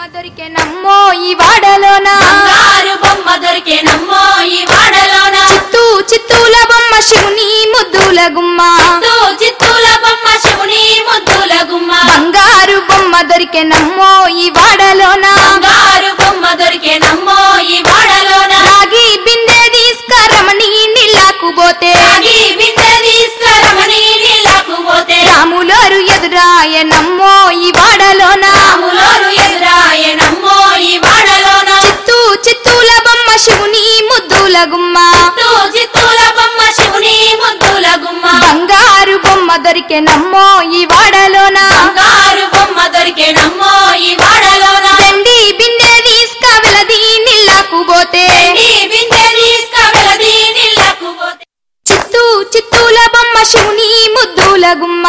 బొమ్మ దొరికే నమ్మో ఈ వాడలోన? బంగారు బొమ్మ దొరికేనమ్మో ఈ వాడలోన? చిత్తూ చిత్తూల బొమ్మ శివుని ముద్దుల గుమ్మ. చిత్తూ చిత్తూల బొమ్మ శివుని ముద్దుల గుమ్మ. బంగారు బొమ్మ దొరికే నమ్మో ఈ వాడలోన? బంగారు బొమ్మ దొరికేనమ్మో ఈ వాడలోన? రాగి బిందె తీసుకరమని నీళ్ళకు పోతే. రాగి బిందె తీసుకురమని నీళ్ళకు పోతే. రాములోరు ఎదురాయ నమ్మో ఈ గుమ్మ. బొమ్మ శివుని ముద్దుల గుమ్మ. బంగారు బొమ్మ దొరికెనమ్మో ఈ వాడలోన. బంగారు బొమ్మ దొరికెనమ్మో ఈ వాడలోన. వెండి బిన్నె తీసుక నిల్లకు పోతే. నిల్లకు చిత్తూ చిత్తూల బొమ్మ శివుని ముద్దుల గుమ్మ.